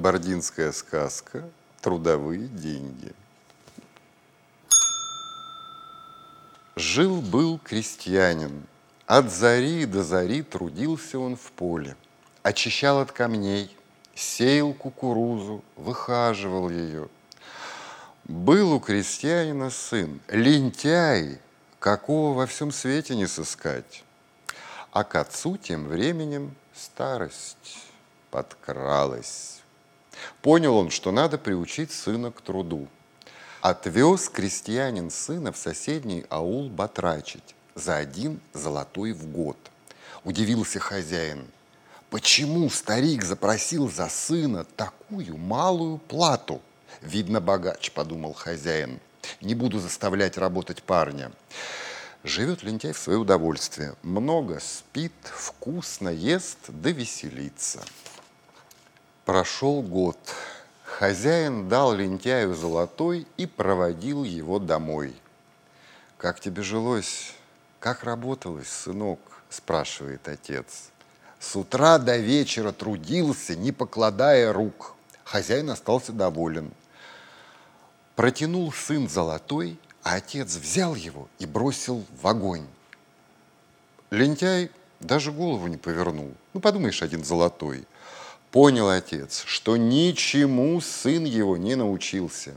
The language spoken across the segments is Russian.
Кабардинская сказка «Трудовые деньги». Жил-был крестьянин. От зари до зари трудился он в поле. Очищал от камней, сеял кукурузу, выхаживал ее. Был у крестьянина сын, лентяй, какого во всем свете не сыскать. А к отцу тем временем старость подкралась. Понял он, что надо приучить сына к труду. Отвез крестьянин сына в соседний аул батрачить за один золотой в год. Удивился хозяин. Почему старик запросил за сына такую малую плату? Видно, богач, подумал хозяин. Не буду заставлять работать парня. Живет лентяй в свое удовольствие. Много спит, вкусно ест, да веселится. Прошел год. Хозяин дал лентяю золотой и проводил его домой. «Как тебе жилось? Как работалось, сынок?» – спрашивает отец. С утра до вечера трудился, не покладая рук. Хозяин остался доволен. Протянул сын золотой, а отец взял его и бросил в огонь. Лентяй даже голову не повернул. Ну, подумаешь, один золотой. Понял отец, что ничему сын его не научился.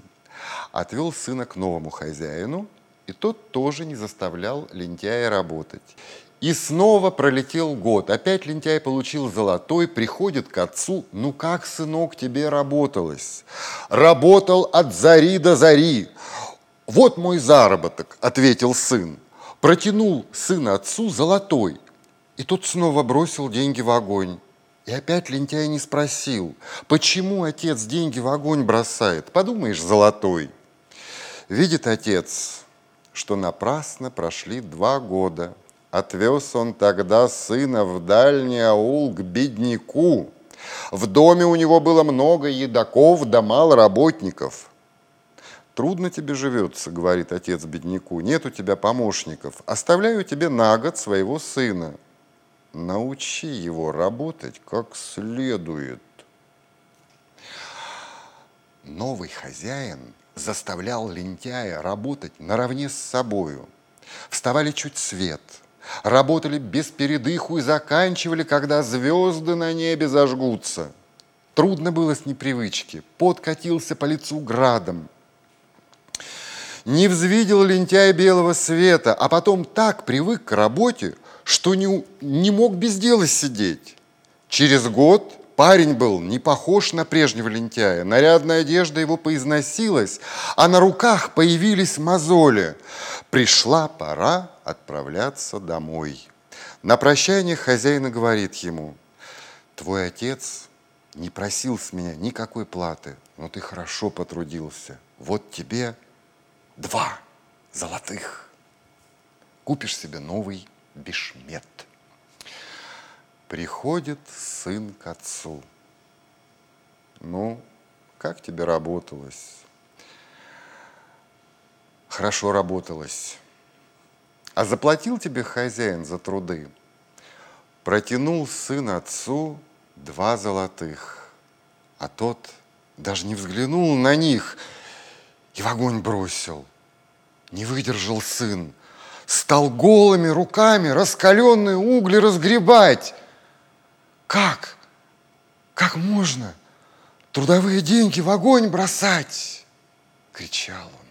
Отвел сына к новому хозяину, и тот тоже не заставлял лентяя работать. И снова пролетел год. Опять лентяй получил золотой, приходит к отцу. Ну как, сынок, тебе работалось? Работал от зари до зари. Вот мой заработок, ответил сын. Протянул сын отцу золотой. И тот снова бросил деньги в огонь. И опять лентяй не спросил, почему отец деньги в огонь бросает? Подумаешь, золотой. Видит отец, что напрасно прошли два года. Отвез он тогда сына в дальний аул к бедняку. В доме у него было много едоков да мало работников. «Трудно тебе живется», — говорит отец бедняку, — «нет у тебя помощников. Оставляю тебе на год своего сына научи его работать как следует. Новый хозяин заставлял лентяя работать наравне с собою. Вставали чуть свет, работали без передыху и заканчивали, когда звезды на небе зажгутся. Трудно было с непривычки, подкатился по лицу градом. Не взвидел лентяй белого света, а потом так привык к работе, что не, не мог без дела сидеть. Через год парень был не похож на прежнего лентяя. Нарядная одежда его поизносилась, а на руках появились мозоли. Пришла пора отправляться домой. На прощание хозяин говорит ему, твой отец не просил с меня никакой платы, но ты хорошо потрудился. Вот тебе два золотых. Купишь себе новый бешмет. Приходит сын к отцу. Ну, как тебе работалось? Хорошо работалось. А заплатил тебе хозяин за труды? Протянул сын отцу два золотых, а тот даже не взглянул на них и в огонь бросил. Не выдержал сын, стал голыми руками раскаленные угли разгребать. Как? Как можно трудовые деньги в огонь бросать? Кричал он.